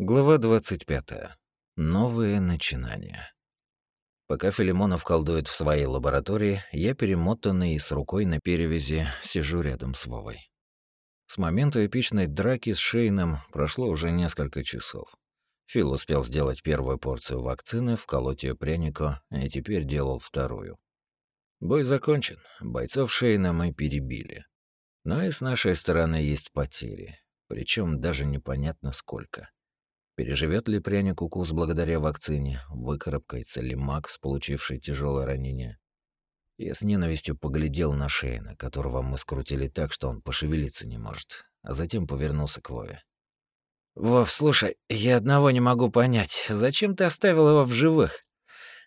Глава 25. Новые начинания. Пока Филимонов колдует в своей лаборатории, я перемотанный и с рукой на перевязи сижу рядом с Вовой. С момента эпичной драки с Шейном прошло уже несколько часов. Фил успел сделать первую порцию вакцины, вколоть ее прянику, и теперь делал вторую. Бой закончен, бойцов Шейна мы перебили. Но и с нашей стороны есть потери, причем даже непонятно сколько. Переживет ли пряник укус благодаря вакцине? Выкарабкается ли Макс, получивший тяжелое ранение? Я с ненавистью поглядел на Шейна, которого мы скрутили так, что он пошевелиться не может, а затем повернулся к Вове. «Вов, слушай, я одного не могу понять. Зачем ты оставил его в живых?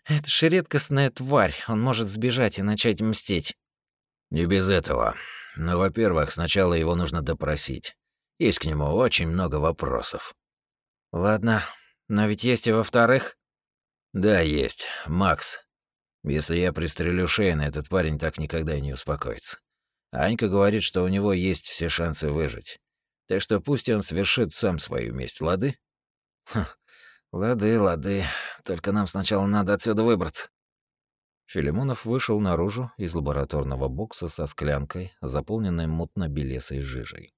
Это же редкостная тварь, он может сбежать и начать мстить». «Не без этого. Но, во-первых, сначала его нужно допросить. Есть к нему очень много вопросов». Ладно, но ведь есть и во-вторых. Да, есть. Макс. Если я пристрелю Шейна, этот парень так никогда и не успокоится. Анька говорит, что у него есть все шансы выжить. Так что пусть он совершит сам свою месть, лады? Хм, лады, лады. Только нам сначала надо отсюда выбраться. Филимонов вышел наружу из лабораторного бокса со склянкой, заполненной мутно-белесой жижей.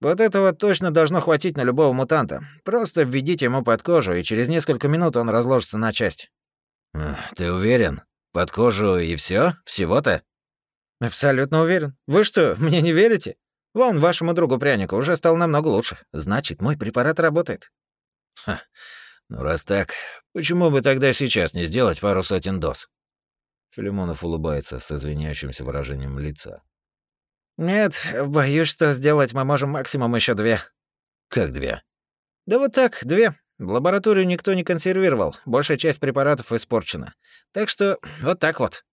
Вот этого точно должно хватить на любого мутанта. Просто введите ему под кожу, и через несколько минут он разложится на части. Ты уверен? Под кожу и все? Всего-то? Абсолютно уверен. Вы что, мне не верите? Вон, вашему другу прянику уже стало намного лучше. Значит, мой препарат работает. Ха. Ну, раз так, почему бы тогда сейчас не сделать пару сотен доз? Филимонов улыбается с извиняющимся выражением лица. «Нет, боюсь, что сделать мы можем максимум еще две». «Как две?» «Да вот так, две. Лабораторию никто не консервировал, большая часть препаратов испорчена. Так что вот так вот».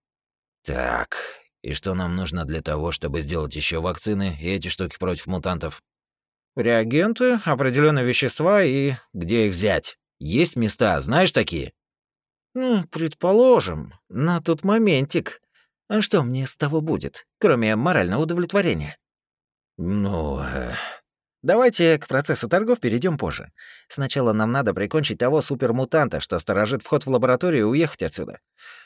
«Так, и что нам нужно для того, чтобы сделать еще вакцины и эти штуки против мутантов?» «Реагенты, определенные вещества и...» «Где их взять? Есть места, знаешь такие?» «Ну, предположим. Но тут моментик. А что мне с того будет, кроме морального удовлетворения? Ну, э... Давайте к процессу торгов перейдем позже. Сначала нам надо прикончить того супермутанта, что сторожит вход в лабораторию и уехать отсюда.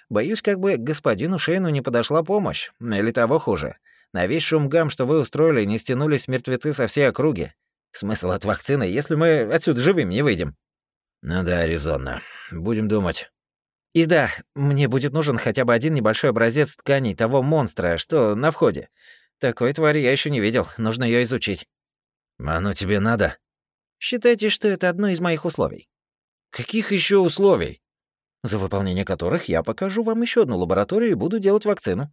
Боюсь, как бы господину Шейну не подошла помощь. Или того хуже. На весь шум гам, что вы устроили, не стянулись мертвецы со всей округи. Смысл от вакцины, если мы отсюда живыми не выйдем? Ну да, резонно. Будем думать. И да, мне будет нужен хотя бы один небольшой образец тканей того монстра, что на входе. Такой твари я еще не видел, нужно ее изучить. Оно тебе надо? Считайте, что это одно из моих условий. Каких еще условий? За выполнение которых я покажу вам еще одну лабораторию и буду делать вакцину.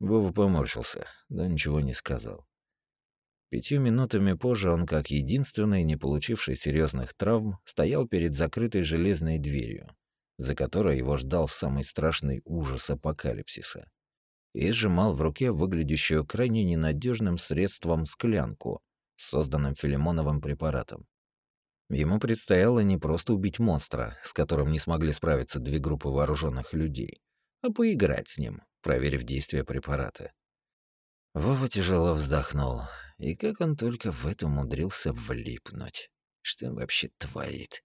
Вова поморщился, да ничего не сказал. Пятью минутами позже он, как единственный, не получивший серьезных травм, стоял перед закрытой железной дверью, за которой его ждал самый страшный ужас апокалипсиса, и сжимал в руке выглядящую крайне ненадежным средством склянку, созданным Филимоновым препаратом. Ему предстояло не просто убить монстра, с которым не смогли справиться две группы вооруженных людей, а поиграть с ним, проверив действие препарата. Вова тяжело вздохнул. И как он только в это умудрился влипнуть. Что он вообще творит?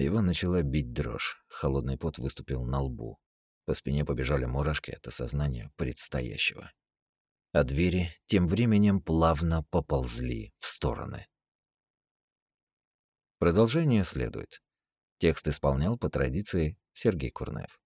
Его начала бить дрожь, холодный пот выступил на лбу. По спине побежали мурашки от осознания предстоящего. А двери тем временем плавно поползли в стороны. Продолжение следует. Текст исполнял по традиции Сергей Курнаев.